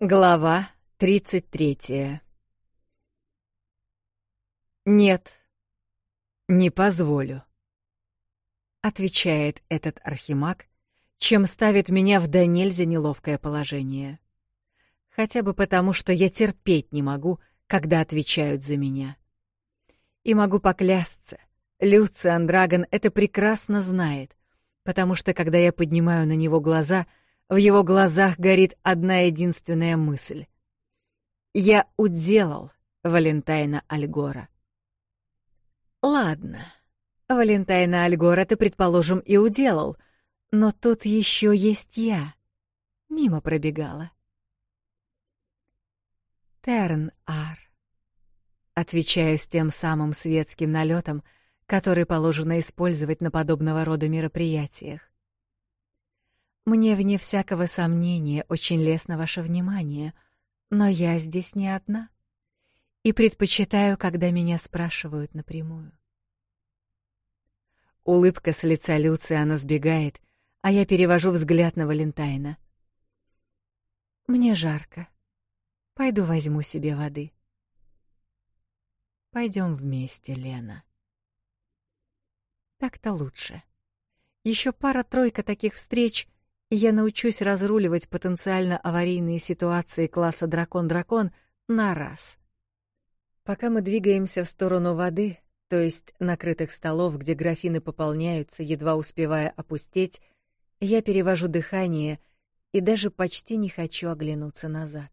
Глава 33 «Нет, не позволю», — отвечает этот архимаг, чем ставит меня в до нельзя неловкое положение. Хотя бы потому, что я терпеть не могу, когда отвечают за меня. И могу поклясться, Люциан Драгон это прекрасно знает, потому что, когда я поднимаю на него глаза — в его глазах горит одна единственная мысль. Я уделал Валентайна Альгора. Ладно, Валентайна Альгора ты, предположим, и уделал, но тут еще есть я. Мимо пробегала. Терн-Ар. Отвечаю с тем самым светским налетом, который положено использовать на подобного рода мероприятиях. Мне, вне всякого сомнения, очень лестно ваше внимание, но я здесь не одна и предпочитаю, когда меня спрашивают напрямую. Улыбка с лица Люциана сбегает, а я перевожу взгляд на Валентайна. Мне жарко. Пойду возьму себе воды. Пойдем вместе, Лена. Так-то лучше. Еще пара-тройка таких встреч, я научусь разруливать потенциально аварийные ситуации класса дракон-дракон на раз. Пока мы двигаемся в сторону воды, то есть накрытых столов, где графины пополняются, едва успевая опустеть, я перевожу дыхание и даже почти не хочу оглянуться назад.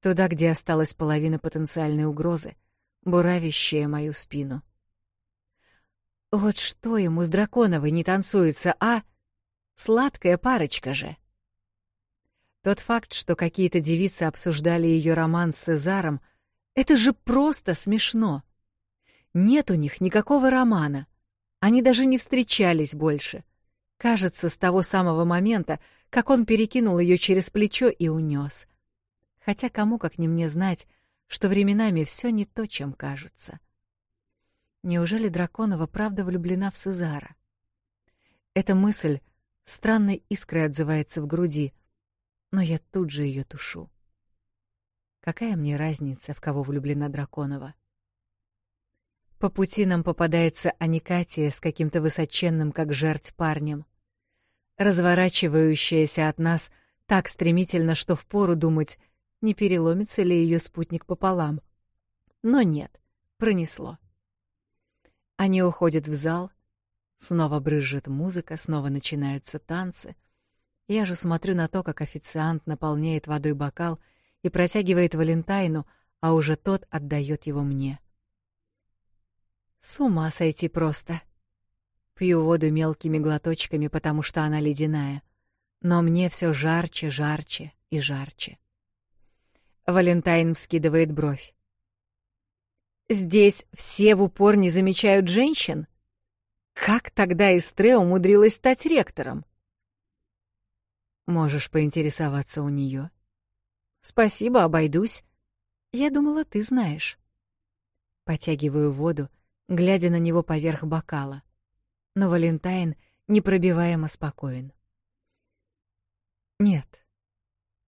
Туда, где осталась половина потенциальной угрозы, буравящая мою спину. Вот что ему с Драконовой не танцуется, а сладкая парочка же. Тот факт, что какие-то девицы обсуждали ее роман с Цезаром, это же просто смешно. Нет у них никакого романа. Они даже не встречались больше. Кажется, с того самого момента, как он перекинул ее через плечо и унес. Хотя кому как не мне знать, что временами все не то, чем кажется. Неужели Драконова правда влюблена в Сезара? Эта мысль странной искрой отзывается в груди, но я тут же ее тушу. Какая мне разница, в кого влюблена Драконова? По пути нам попадается Аникатия с каким-то высоченным, как жерть, парнем. Разворачивающаяся от нас так стремительно, что впору думать, не переломится ли ее спутник пополам. Но нет, пронесло. Они уходят в зал, Снова брызжет музыка, снова начинаются танцы. Я же смотрю на то, как официант наполняет водой бокал и протягивает Валентайну, а уже тот отдает его мне. С ума сойти просто. Пью воду мелкими глоточками, потому что она ледяная. Но мне все жарче, жарче и жарче. Валентайн вскидывает бровь. «Здесь все в упор не замечают женщин?» Как тогда Эстре умудрилась стать ректором? Можешь поинтересоваться у нее. Спасибо, обойдусь. Я думала, ты знаешь. Потягиваю воду, глядя на него поверх бокала. Но Валентайн непробиваемо спокоен. Нет.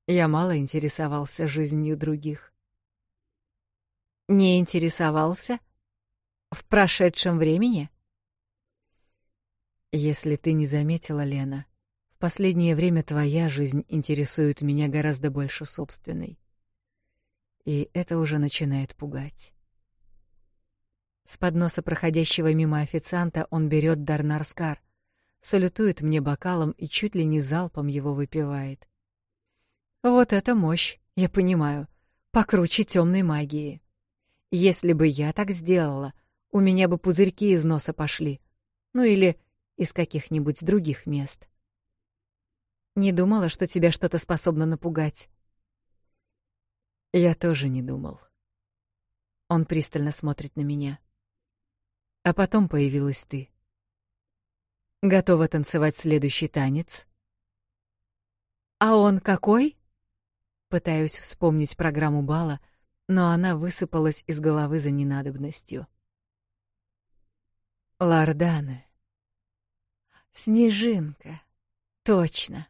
Я мало интересовался жизнью других. Не интересовался? В прошедшем времени? Если ты не заметила, Лена, в последнее время твоя жизнь интересует меня гораздо больше собственной. И это уже начинает пугать. С подноса проходящего мимо официанта он берет Дарнар Скар, салютует мне бокалом и чуть ли не залпом его выпивает. Вот это мощь, я понимаю, покруче темной магии. Если бы я так сделала, у меня бы пузырьки из носа пошли. Ну или из каких-нибудь других мест. Не думала, что тебя что-то способно напугать. Я тоже не думал. Он пристально смотрит на меня. А потом появилась ты. Готова танцевать следующий танец? А он какой? Пытаюсь вспомнить программу бала, но она высыпалась из головы за ненадобностью. Лордана. Снежинка. Точно.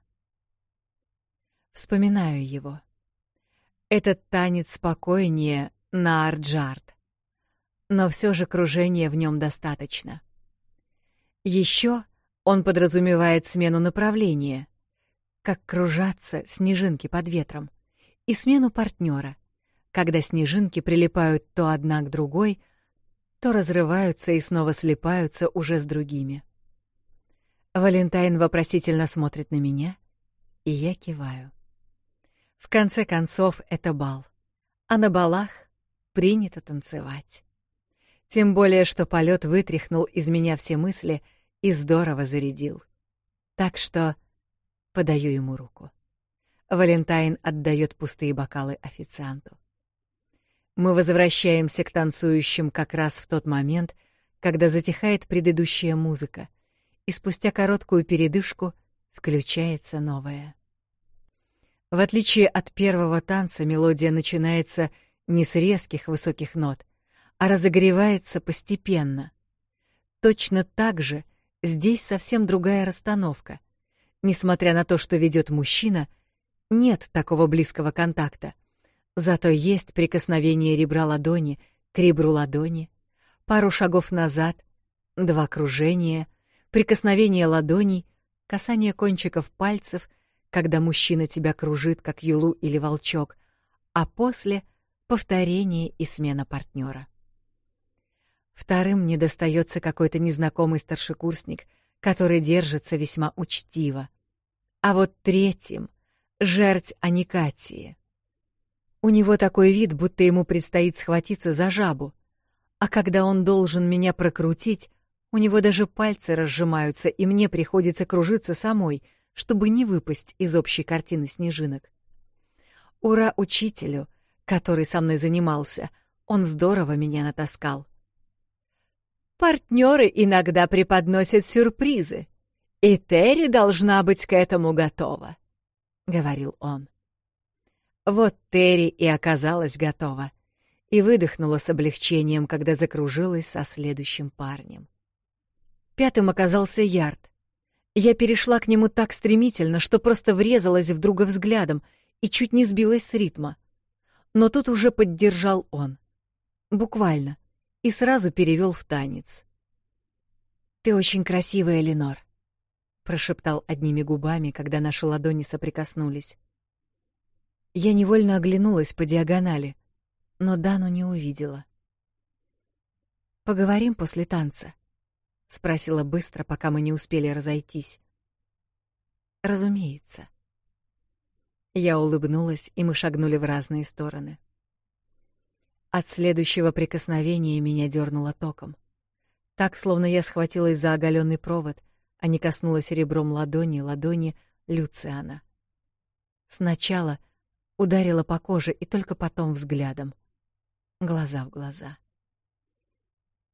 Вспоминаю его. Этот танец спокойнее на арджард. Но все же кружение в нем достаточно. Еще он подразумевает смену направления, как кружатся снежинки под ветром, и смену партнера, когда снежинки прилипают то одна к другой, то разрываются и снова слипаются уже с другими. Валентайн вопросительно смотрит на меня, и я киваю. В конце концов, это бал. А на балах принято танцевать. Тем более, что полет вытряхнул из меня все мысли и здорово зарядил. Так что подаю ему руку. Валентайн отдает пустые бокалы официанту. Мы возвращаемся к танцующим как раз в тот момент, когда затихает предыдущая музыка — и спустя короткую передышку включается новая. В отличие от первого танца, мелодия начинается не с резких высоких нот, а разогревается постепенно. Точно так же здесь совсем другая расстановка. Несмотря на то, что ведет мужчина, нет такого близкого контакта. Зато есть прикосновение ребра ладони к ребру ладони, пару шагов назад, два кружения, прикосновение ладоней, касание кончиков пальцев, когда мужчина тебя кружит, как юлу или волчок, а после — повторение и смена партнера. Вторым мне достается какой-то незнакомый старшекурсник, который держится весьма учтиво. А вот третьим — жерть Аникатии. У него такой вид, будто ему предстоит схватиться за жабу. А когда он должен меня прокрутить, у него даже пальцы разжимаются, и мне приходится кружиться самой, чтобы не выпасть из общей картины снежинок. Ура учителю, который со мной занимался. Он здорово меня натаскал. Партнеры иногда преподносят сюрпризы, и Терри должна быть к этому готова, — говорил он. Вот Терри и оказалась готова, и выдохнула с облегчением, когда закружилась со следующим парнем. Пятым оказался Ярд. Я перешла к нему так стремительно, что просто врезалась в друга взглядом и чуть не сбилась с ритма. Но тут уже поддержал он. Буквально. И сразу перевел в танец. «Ты очень красивая, Ленор», — прошептал одними губами, когда наши ладони соприкоснулись. Я невольно оглянулась по диагонали, но Дану не увидела. «Поговорим после танца», спросила быстро, пока мы не успели разойтись. Разумеется. Я улыбнулась, и мы шагнули в разные стороны. От следующего прикосновения меня дернуло током. Так, словно я схватилась за оголенный провод, а не коснулась ребром ладони ладони Люциана. Сначала ударила по коже и только потом взглядом. Глаза в глаза.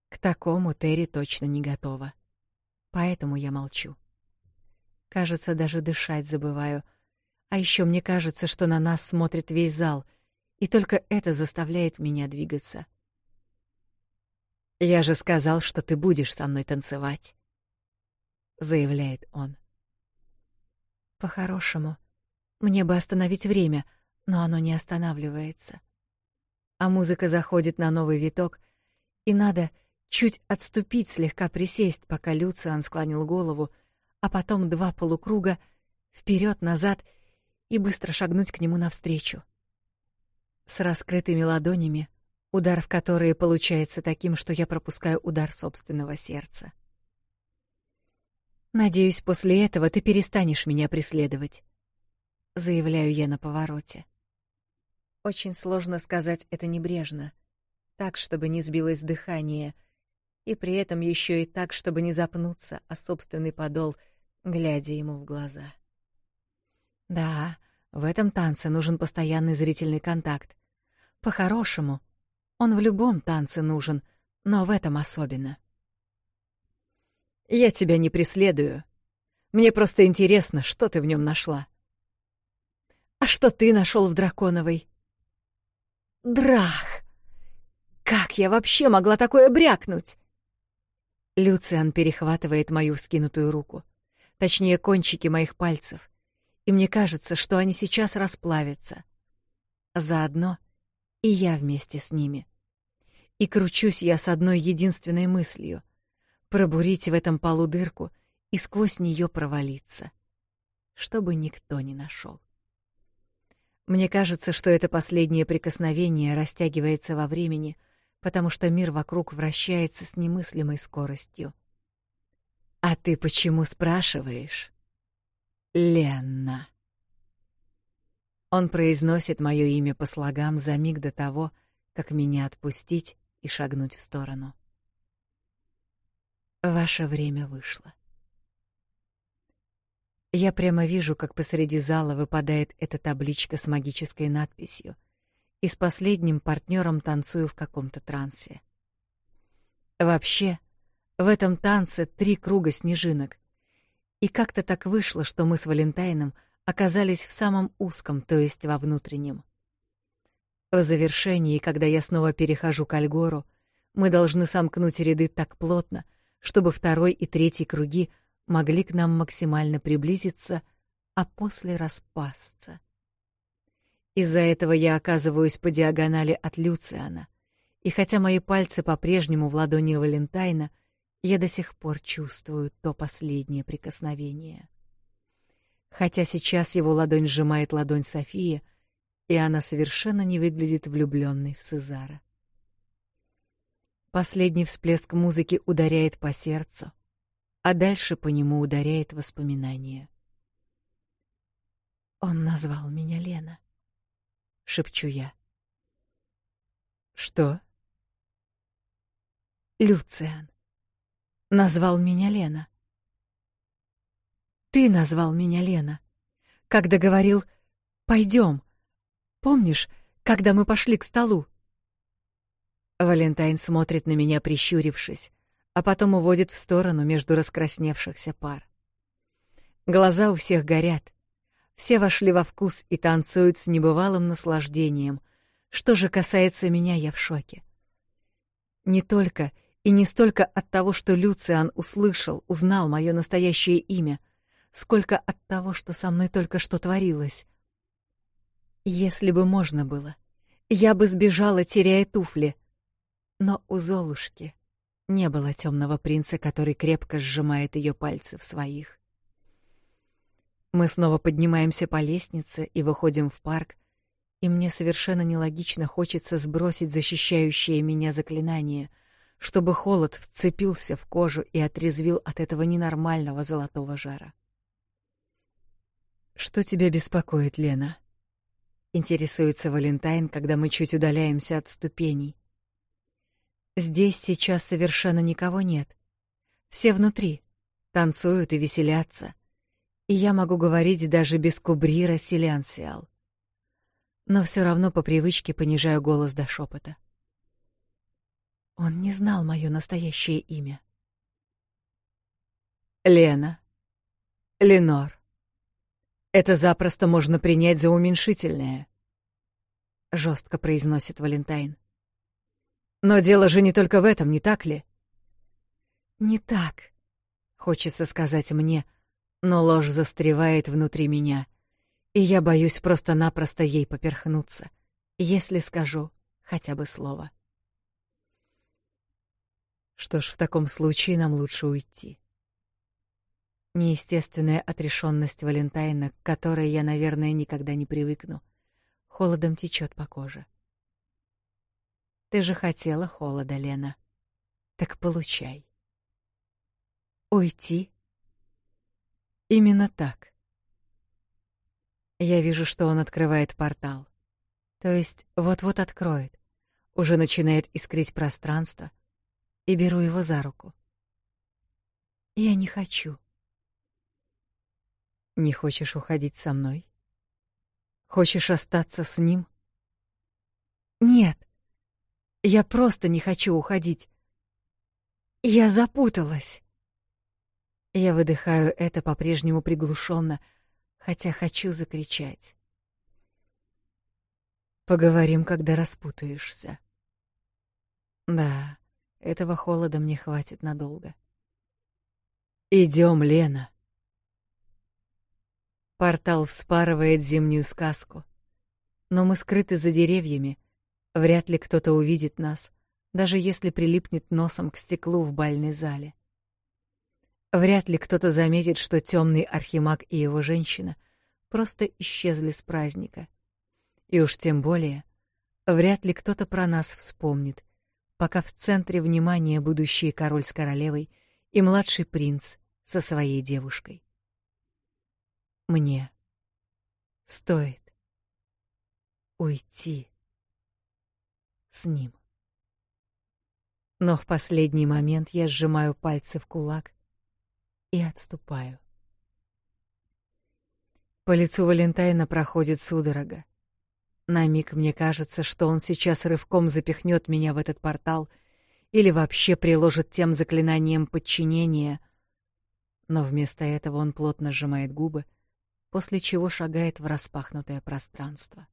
К такому Терри точно не готова. Поэтому я молчу. Кажется, даже дышать забываю. А еще мне кажется, что на нас смотрит весь зал, и только это заставляет меня двигаться. Я же сказал, что ты будешь со мной танцевать, заявляет он. По-хорошему, мне бы остановить время, но оно не останавливается. А музыка заходит на новый виток, и надо — Чуть отступить, слегка присесть, пока Люциан склонил голову, а потом два полукруга вперед назад и быстро шагнуть к нему навстречу. С раскрытыми ладонями, удар в которые получается таким, что я пропускаю удар собственного сердца. Надеюсь, после этого ты перестанешь меня преследовать, заявляю я на повороте. Очень сложно сказать это небрежно, так чтобы не сбилось дыхание. — и при этом еще и так, чтобы не запнуться о собственный подол, глядя ему в глаза. Да, в этом танце нужен постоянный зрительный контакт. По-хорошему, он в любом танце нужен, но в этом особенно. Я тебя не преследую. Мне просто интересно, что ты в нем нашла. А что ты нашел в драконовой? Драх! Как я вообще могла такое брякнуть? Люциан перехватывает мою вскинутую руку, точнее кончики моих пальцев, и мне кажется, что они сейчас расплавятся. Заодно и я вместе с ними. И кручусь я с одной единственной мыслью — пробурить в этом полу дырку и сквозь нее провалиться, чтобы никто не нашел. Мне кажется, что это последнее прикосновение растягивается во времени — потому что мир вокруг вращается с немыслимой скоростью. А ты почему спрашиваешь? Ленна. Он произносит моё имя по слогам за миг до того, как меня отпустить и шагнуть в сторону. Ваше время вышло. Я прямо вижу, как посреди зала выпадает эта табличка с магической надписью — и с последним партнером танцую в каком-то трансе. Вообще, в этом танце три круга снежинок. И как-то так вышло, что мы с Валентайном оказались в самом узком, то есть во внутреннем. В завершении, когда я снова перехожу к Альгору, мы должны сомкнуть ряды так плотно, чтобы второй и третий круги могли к нам максимально приблизиться, а после распасться. Из-за этого я оказываюсь по диагонали от Люциана. И хотя мои пальцы по-прежнему в ладони Валентайна, я до сих пор чувствую то последнее прикосновение. Хотя сейчас его ладонь сжимает ладонь Софии, и она совершенно не выглядит влюблённой в Сезара. Последний всплеск музыки ударяет по сердцу, а дальше по нему ударяет воспоминание. Он назвал меня Лена. — шепчу я. «Что?» «Люциан. Назвал меня Лена. Ты назвал меня Лена, когда говорил «пойдем». Помнишь, когда мы пошли к столу?» Валентайн смотрит на меня, прищурившись, а потом уводит в сторону между раскрасневшихся пар. Глаза у всех горят — Все вошли во вкус и танцуют с небывалым наслаждением. Что же касается меня, я в шоке. Не только и не столько от того, что Люциан услышал, узнал мое настоящее имя, сколько от того, что со мной только что творилось. Если бы можно было, я бы сбежала, теряя туфли. Но у Золушки не было темного принца, который крепко сжимает ее пальцы в своих. Мы снова поднимаемся по лестнице и выходим в парк, и мне совершенно нелогично хочется сбросить защищающее меня заклинание, чтобы холод вцепился в кожу и отрезвил от этого ненормального золотого жара. «Что тебя беспокоит, Лена?» — интересуется Валентайн, когда мы чуть удаляемся от ступеней. «Здесь сейчас совершенно никого нет. Все внутри, танцуют и веселятся и я могу говорить даже без кубрира селянсиал. Но все равно по привычке понижаю голос до шепота. Он не знал мое настоящее имя. Лена. Ленор. Это запросто можно принять за уменьшительное. Жестко произносит Валентайн. Но дело же не только в этом, не так ли? Не так. Хочется сказать мне — но ложь застревает внутри меня, и я боюсь просто-напросто ей поперхнуться, если скажу хотя бы слово. Что ж, в таком случае нам лучше уйти. Неестественная отрешенность Валентайна, к которой я, наверное, никогда не привыкну, холодом течет по коже. Ты же хотела холода, Лена. Так получай. Уйти Именно так. Я вижу, что он открывает портал. То есть вот-вот откроет. Уже начинает искрить пространство. И беру его за руку. Я не хочу. Не хочешь уходить со мной? Хочешь остаться с ним? Нет. Я просто не хочу уходить. Я запуталась. Я выдыхаю это по-прежнему приглушенно, хотя хочу закричать. Поговорим, когда распутаешься. Да, этого холода мне хватит надолго. Идем, Лена. Портал вспарывает зимнюю сказку. Но мы скрыты за деревьями. Вряд ли кто-то увидит нас, даже если прилипнет носом к стеклу в бальной зале. Вряд ли кто-то заметит, что темный архимаг и его женщина просто исчезли с праздника. И уж тем более, вряд ли кто-то про нас вспомнит, пока в центре внимания будущий король с королевой и младший принц со своей девушкой. Мне стоит уйти с ним. Но в последний момент я сжимаю пальцы в кулак и отступаю. По лицу Валентайна проходит судорога. На миг мне кажется, что он сейчас рывком запихнет меня в этот портал или вообще приложит тем заклинанием подчинения. Но вместо этого он плотно сжимает губы, после чего шагает в распахнутое пространство.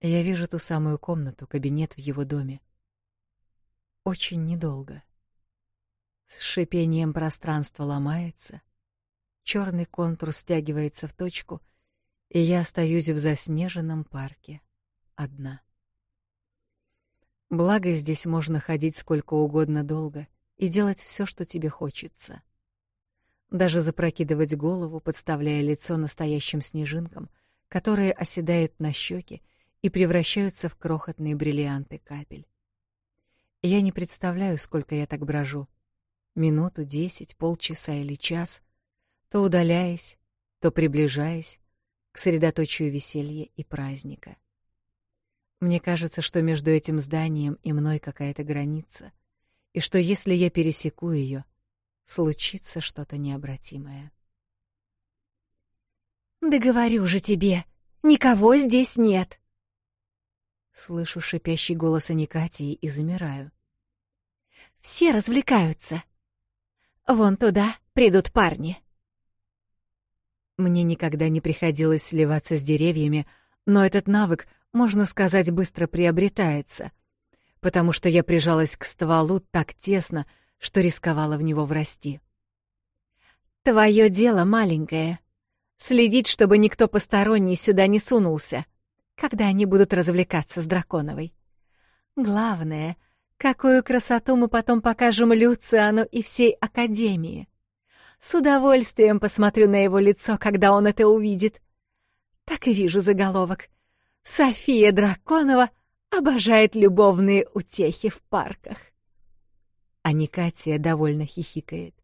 Я вижу ту самую комнату, кабинет в его доме. Очень недолго. С шипением пространство ломается. Черный контур стягивается в точку, и я остаюсь в заснеженном парке. Одна. Благо здесь можно ходить сколько угодно долго и делать все, что тебе хочется. Даже запрокидывать голову, подставляя лицо настоящим снежинкам, которые оседают на щеки и превращаются в крохотные бриллианты капель. Я не представляю, сколько я так брожу, минуту десять, полчаса или час, то удаляясь, то приближаясь к средоточию веселья и праздника. Мне кажется, что между этим зданием и мной какая-то граница, и что если я пересеку ее, случится что-то необратимое. «Да говорю же тебе, никого здесь нет!» Слышу шипящий голос Аникатии и замираю. «Все развлекаются!» Вон туда придут парни. Мне никогда не приходилось сливаться с деревьями, но этот навык, можно сказать, быстро приобретается, потому что я прижалась к стволу так тесно, что рисковала в него врасти. «Твое дело маленькое. Следить, чтобы никто посторонний сюда не сунулся, когда они будут развлекаться с Драконовой. Главное Какую красоту мы потом покажем Люциану и всей Академии. С удовольствием посмотрю на его лицо, когда он это увидит. Так и вижу заголовок. София Драконова обожает любовные утехи в парках. А Никатия довольно хихикает.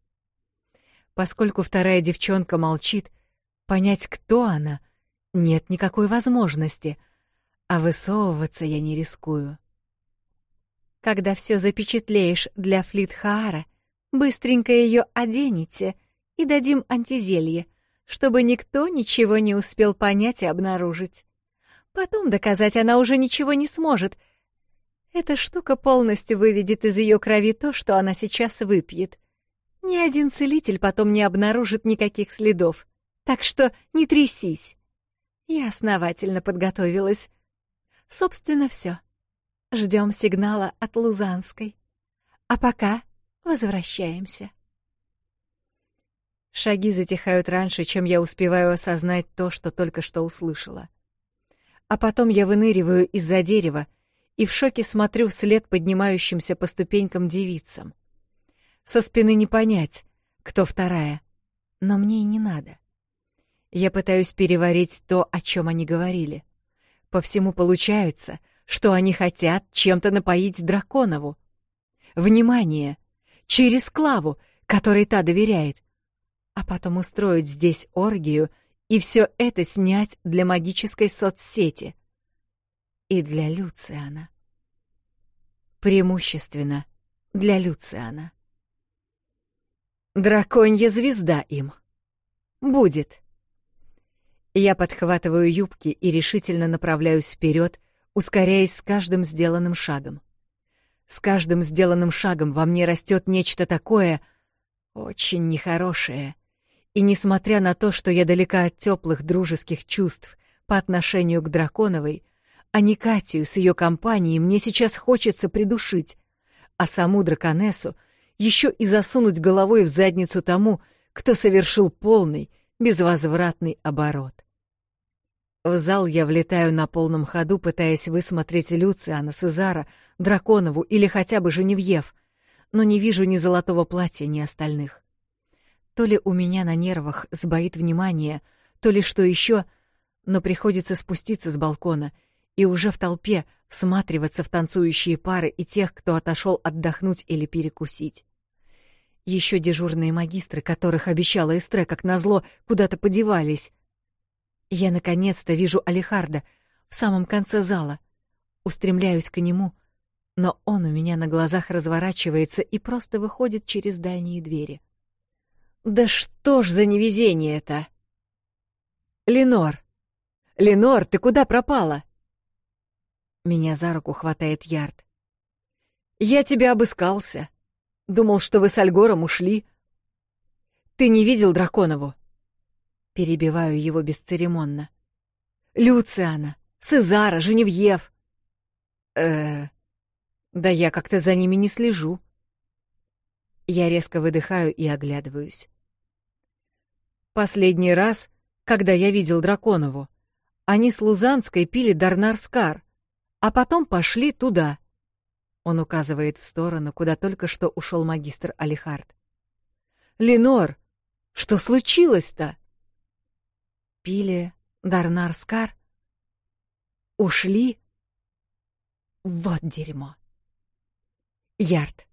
Поскольку вторая девчонка молчит, понять, кто она, нет никакой возможности, а высовываться я не рискую. — когда все запечатлеешь для Флитхаара, быстренько ее оденете и дадим антизелье, чтобы никто ничего не успел понять и обнаружить. Потом доказать она уже ничего не сможет. Эта штука полностью выведет из ее крови то, что она сейчас выпьет. Ни один целитель потом не обнаружит никаких следов, так что не трясись. Я основательно подготовилась. Собственно, все ждем сигнала от Лузанской. А пока возвращаемся. Шаги затихают раньше, чем я успеваю осознать то, что только что услышала. А потом я выныриваю из-за дерева и в шоке смотрю вслед поднимающимся по ступенькам девицам. Со спины не понять, кто вторая, но мне и не надо. Я пытаюсь переварить то, о чем они говорили. По всему получается — что они хотят чем-то напоить Драконову. Внимание! Через Клаву, которой та доверяет. А потом устроить здесь оргию и все это снять для магической соцсети. И для Люциана. Преимущественно для Люциана. Драконья звезда им. Будет. Я подхватываю юбки и решительно направляюсь вперед, ускоряясь с каждым сделанным шагом. С каждым сделанным шагом во мне растет нечто такое очень нехорошее. И несмотря на то, что я далека от теплых дружеских чувств по отношению к Драконовой, а не Катию с ее компанией мне сейчас хочется придушить, а саму драконессу еще и засунуть головой в задницу тому, кто совершил полный, безвозвратный оборот. В зал я влетаю на полном ходу, пытаясь высмотреть Люциана, Сезара, Драконову или хотя бы Женевьев, но не вижу ни золотого платья, ни остальных. То ли у меня на нервах сбоит внимание, то ли что еще, но приходится спуститься с балкона и уже в толпе всматриваться в танцующие пары и тех, кто отошел отдохнуть или перекусить. Еще дежурные магистры, которых обещала Эстре, как назло, куда-то подевались. Я наконец-то вижу Алихарда в самом конце зала. Устремляюсь к нему, но он у меня на глазах разворачивается и просто выходит через дальние двери. Да что ж за невезение это? Ленор. Ленор, ты куда пропала? Меня за руку хватает Ярд. Я тебя обыскался. Думал, что вы с Альгором ушли. Ты не видел Драконову? Перебиваю его бесцеремонно. «Люциана! Сезара! Женевьев!» э Да я как-то за ними не слежу. Я резко выдыхаю и оглядываюсь. Последний раз, когда я видел Драконову, они с Лузанской пили Дарнарскар, а потом пошли туда. Он указывает в сторону, куда только что ушел магистр Алихард. «Ленор, что случилось-то?» Пили Дарнарскар? Ушли? Вот дерьмо. Ярд.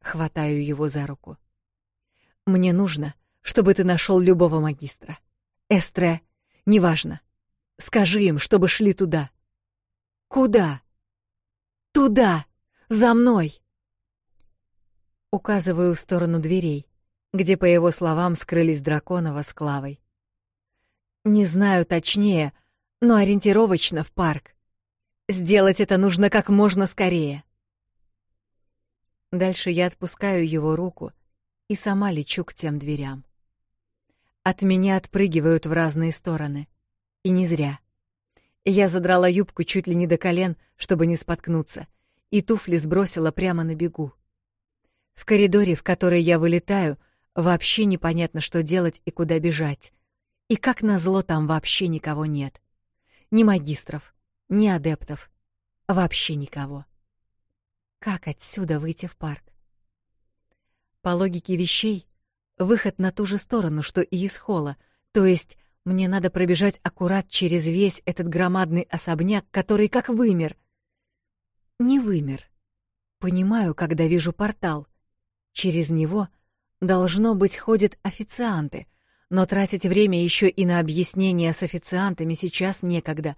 Хватаю его за руку. Мне нужно, чтобы ты нашел любого магистра. Эстре, неважно. Скажи им, чтобы шли туда. Куда? Туда! За мной! Указываю в сторону дверей, где, по его словам, скрылись Драконова с Клавой. Не знаю точнее, но ориентировочно в парк. Сделать это нужно как можно скорее. Дальше я отпускаю его руку и сама лечу к тем дверям. От меня отпрыгивают в разные стороны. И не зря. Я задрала юбку чуть ли не до колен, чтобы не споткнуться, и туфли сбросила прямо на бегу. В коридоре, в который я вылетаю, вообще непонятно, что делать и куда бежать. И как назло, там вообще никого нет. Ни магистров, ни адептов. Вообще никого. Как отсюда выйти в парк? По логике вещей, выход на ту же сторону, что и из холла, то есть мне надо пробежать аккурат через весь этот громадный особняк, который как вымер. Не вымер. Понимаю, когда вижу портал. Через него, должно быть, ходят официанты — но тратить время еще и на объяснения с официантами сейчас некогда,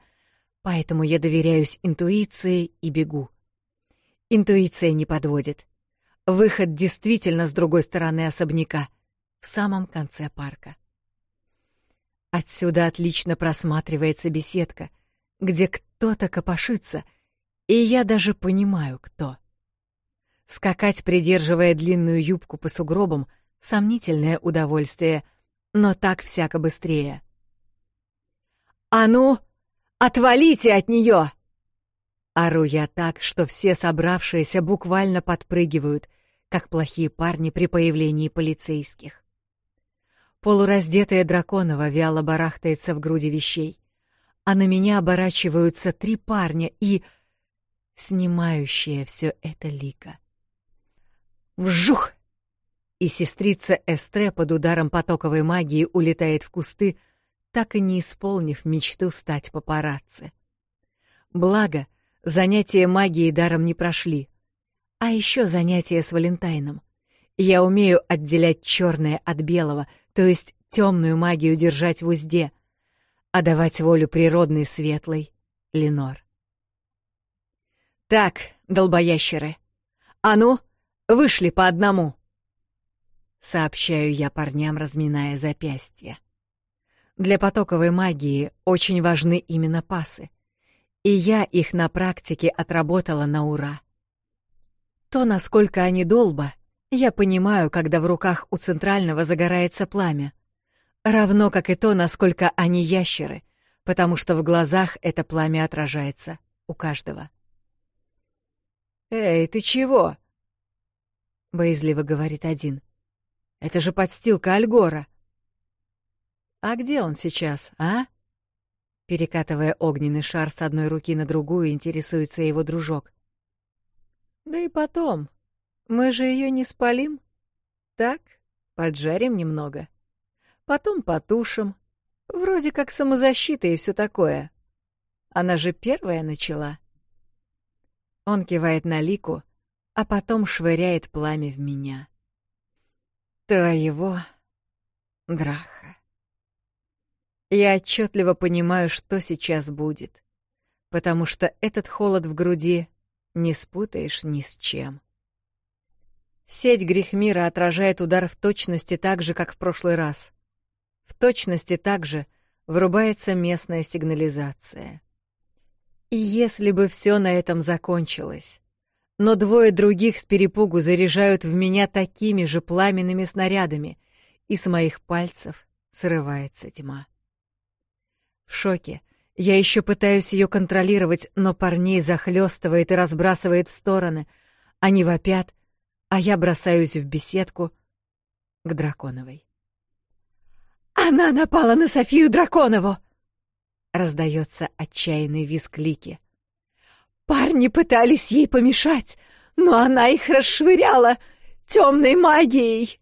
поэтому я доверяюсь интуиции и бегу. Интуиция не подводит. Выход действительно с другой стороны особняка, в самом конце парка. Отсюда отлично просматривается беседка, где кто-то копошится, и я даже понимаю, кто. Скакать, придерживая длинную юбку по сугробам, сомнительное удовольствие — но так всяко быстрее. «А ну, отвалите от нее!» Ору я так, что все собравшиеся буквально подпрыгивают, как плохие парни при появлении полицейских. Полураздетая Драконова вяло барахтается в груди вещей, а на меня оборачиваются три парня и... снимающая все это лика. Вжух! и сестрица Эстре под ударом потоковой магии улетает в кусты, так и не исполнив мечту стать папарацци. Благо, занятия магией даром не прошли. А еще занятия с Валентайном. Я умею отделять черное от белого, то есть темную магию держать в узде, а давать волю природной светлой — Ленор. «Так, долбоящеры, а ну, вышли по одному!» сообщаю я парням, разминая запястья. Для потоковой магии очень важны именно пасы, и я их на практике отработала на ура. То, насколько они долба, я понимаю, когда в руках у центрального загорается пламя, равно как и то, насколько они ящеры, потому что в глазах это пламя отражается у каждого. «Эй, ты чего?» — боязливо говорит один. Это же подстилка Альгора. А где он сейчас, а? Перекатывая огненный шар с одной руки на другую, интересуется его дружок. Да и потом, мы же ее не спалим. Так, поджарим немного. Потом потушим. Вроде как самозащита и все такое. Она же первая начала. Он кивает на Лику, а потом швыряет пламя в меня. Твоего Драха. Я отчетливо понимаю, что сейчас будет, потому что этот холод в груди не спутаешь ни с чем. Сеть Грехмира отражает удар в точности так же, как в прошлый раз. В точности так же врубается местная сигнализация. И если но двое других с перепугу заряжают в меня такими же пламенными снарядами, и с моих пальцев срывается тьма. В шоке я еще пытаюсь ее контролировать, но парней захлестывает и разбрасывает в стороны. Они вопят, а я бросаюсь в беседку к Драконовой. «Она напала на Софию Драконову!» Раздается отчаянный визг Лики. «Парни пытались ей помешать, но она их расшвыряла темной магией!»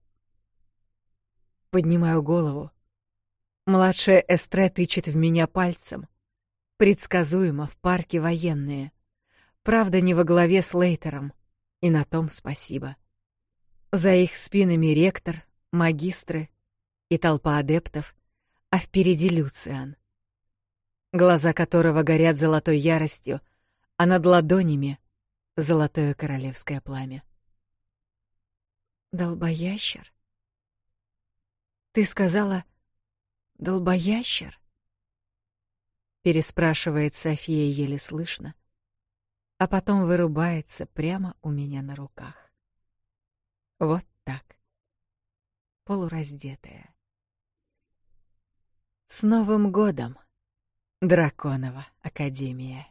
Поднимаю голову. Младшая Эстре тычет в меня пальцем. Предсказуемо в парке военные. Правда, не во главе с Лейтером. И на том спасибо. За их спинами ректор, магистры и толпа адептов, а впереди Люциан глаза которого горят золотой яростью, а над ладонями — золотое королевское пламя. «Долбоящер? Ты сказала, долбоящер?» Переспрашивает София еле слышно, а потом вырубается прямо у меня на руках. Вот так. Полураздетая. «С Новым годом, Драконова Академия!»